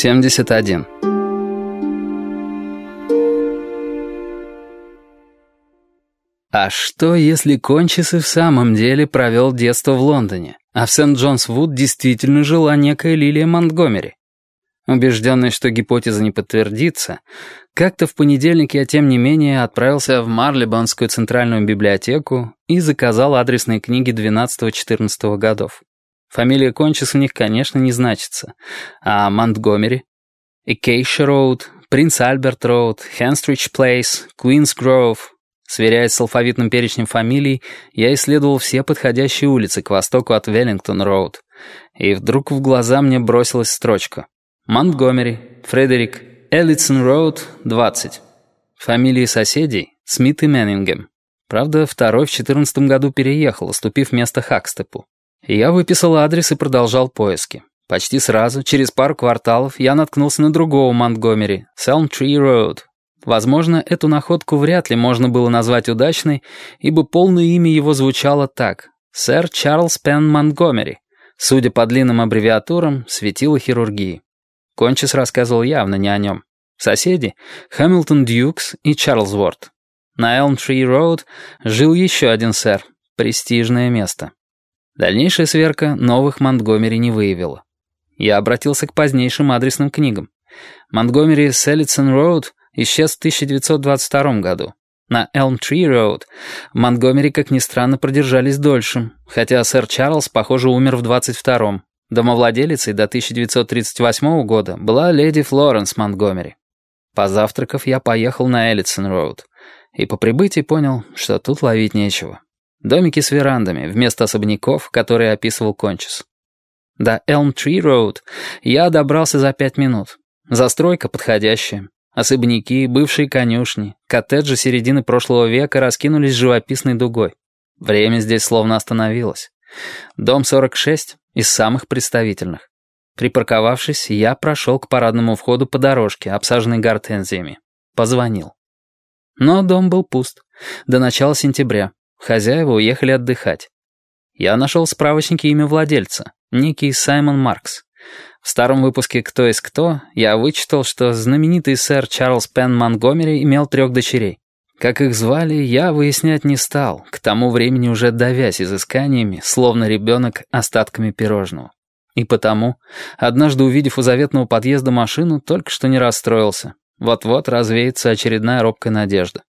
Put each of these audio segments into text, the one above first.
71. А что, если Кончис и в самом деле провел детство в Лондоне, а в Сент-Джонс-Вуд действительно жила некая Лилия Монтгомери? Убежденный, что гипотеза не подтвердится, как-то в понедельник я, тем не менее, отправился в Марлибонскую центральную библиотеку и заказал адресные книги 12-14 годов. Фамилия Кончис у них, конечно, не значится. А Монтгомери? Экейша Роуд, Принц Альберт Роуд, Хенстридж Плейс, Куинс Гроув. Сверяясь с алфавитным перечнем фамилий, я исследовал все подходящие улицы к востоку от Веллингтон Роуд. И вдруг в глаза мне бросилась строчка. Монтгомери, Фредерик, Эллитсон Роуд, 20. Фамилии соседей — Смит и Меннингем. Правда, второй в 14 году переехал, уступив место Хакстепу. Я выписал адрес и продолжал поиски. Почти сразу, через пару кварталов, я наткнулся на другого Монтгомери, Tree Road. Возможно, эту находку вряд ли можно было назвать удачной, ибо полное имя его звучало так — сэр Чарльз Пен Монтгомери. Судя по длинным аббревиатурам, светило хирургии. Кончис рассказывал явно не о нем. Соседи — Хэмилтон Дьюкс и Чарльзворд. На Элм-Три Роуд жил еще один сэр. Престижное место. Дальнейшая сверка новых Монтгомери не выявила. Я обратился к позднейшим адресным книгам. Монтгомери с Эллитсон Роуд исчез в 1922 году. На Элм-Три Роуд Монтгомери, как ни странно, продержались дольше, хотя сэр Чарльз, похоже, умер в 22-м. Домовладелицей до 1938 года была леди Флоренс Монтгомери. Позавтракав, я поехал на Эллитсон-Роуд. И по прибытии понял, что тут ловить нечего. Домики с верандами, вместо особняков, которые описывал Кончис. До Элм-Трee-Роуд я добрался за пять минут. Застройка подходящая. Особняки, бывшие конюшни, коттеджи середины прошлого века раскинулись живописной дугой. Время здесь словно остановилось. Дом 46 из самых представительных. Припарковавшись, я прошел к парадному входу по дорожке, обсаженной гортензиями. Позвонил. Но дом был пуст. До начала сентября. Хозяева уехали отдыхать. Я нашел в справочнике имя владельца, некий Саймон Маркс. В старом выпуске «Кто есть кто» я вычитал, что знаменитый сэр Чарльз Пен Монгомери имел трех дочерей. Как их звали, я выяснять не стал, к тому времени уже давясь изысканиями, словно ребенок остатками пирожного. И потому, однажды увидев у заветного подъезда машину, только что не расстроился. Вот-вот развеется очередная робкая надежда.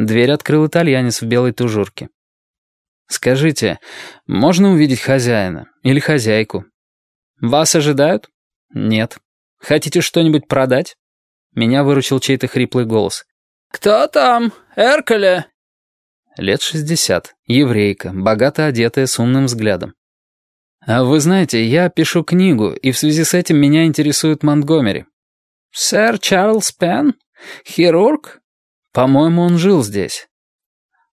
Дверь открыл итальянец в белой тужурке. «Скажите, можно увидеть хозяина или хозяйку?» «Вас ожидают?» «Нет». «Хотите что-нибудь продать?» Меня выручил чей-то хриплый голос. «Кто там? Эркеле?» Лет шестьдесят, еврейка, богато одетая, с умным взглядом. «А вы знаете, я пишу книгу, и в связи с этим меня интересует Монтгомери». «Сэр Чарльз Пен? Хирург?» «По-моему, он жил здесь».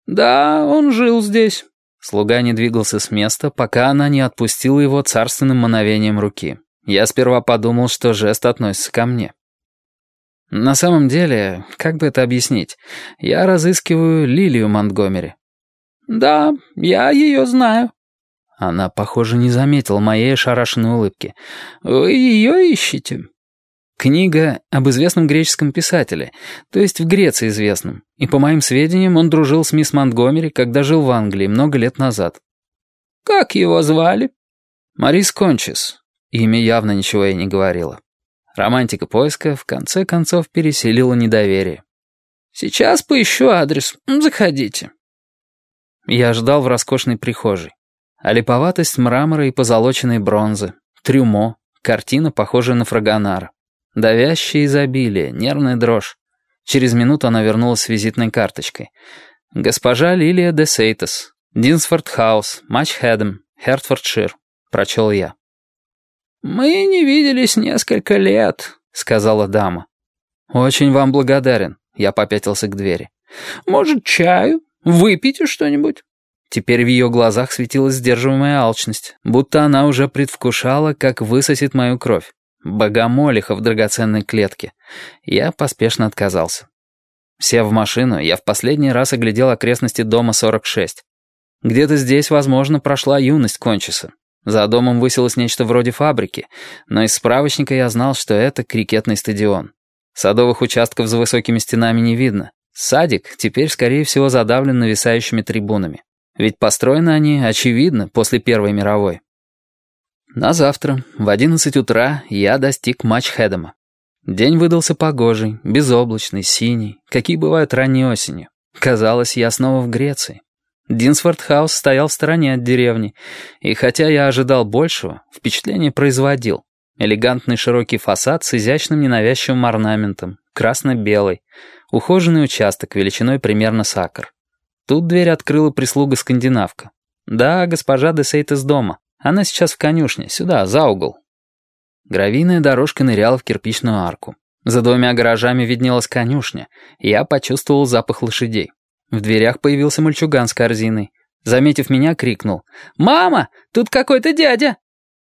«Да, он жил здесь». Слуга не двигался с места, пока она не отпустила его царственным мановением руки. Я сперва подумал, что жест относится ко мне. На самом деле, как бы это объяснить, я разыскиваю Лилию Монтгомери. «Да, я ее знаю». Она, похоже, не заметила моей ошарашенной улыбки. «Вы ее ищете?» Книга об известном греческом писателе, то есть в Греции известном. И, по моим сведениям, он дружил с мисс Монтгомери, когда жил в Англии много лет назад. «Как его звали?» «Марис Кончис». Имя явно ничего ей не говорило. Романтика поиска в конце концов переселила недоверие. «Сейчас поищу адрес. Заходите». Я ждал в роскошной прихожей. А липоватость мрамора и позолоченной бронзы, трюмо, картина, похожая на фрагонара. Давящее изобилие, нервная дрожь. Через минуту она вернулась с визитной карточкой. «Госпожа Лилия де Сейтес, Динсфорд Хаус, Матчхедем, Хертфордшир», — прочел я. «Мы не виделись несколько лет», — сказала дама. «Очень вам благодарен», — я попятился к двери. «Может, чаю? Выпейте что-нибудь?» Теперь в ее глазах светилась сдерживаемая алчность, будто она уже предвкушала, как высосет мою кровь. Богомолиха в драгоценной клетке. Я поспешно отказался. Сев в машину, я в последний раз оглядел окрестности дома 46. Где-то здесь, возможно, прошла юность Кончиса. За домом высилось нечто вроде фабрики, но из справочника я знал, что это крикетный стадион. Садовых участков за высокими стенами не видно. Садик теперь, скорее всего, задавлен нависающими трибунами. Ведь построены они, очевидно, после Первой мировой. Назавтра, в 11 утра, я достиг Матчхедема. День выдался погожий, безоблачный, синий, какие бывают ранней осенью. Казалось, я снова в Греции. Динсфорд-хаус стоял в стороне от деревни, и хотя я ожидал большего, впечатление производил. Элегантный широкий фасад с изящным ненавязчивым орнаментом, красно-белый, ухоженный участок величиной примерно с акр. Тут дверь открыла прислуга-скандинавка. Да, госпожа Десейт из дома. Она сейчас в конюшне, сюда, за угол. Гравийная дорожка ныряла в кирпичную арку. За двумя гаражами виднелась конюшня, я почувствовал запах лошадей. В дверях появился мальчуган с корзиной. Заметив меня, крикнул. «Мама, тут какой-то дядя!»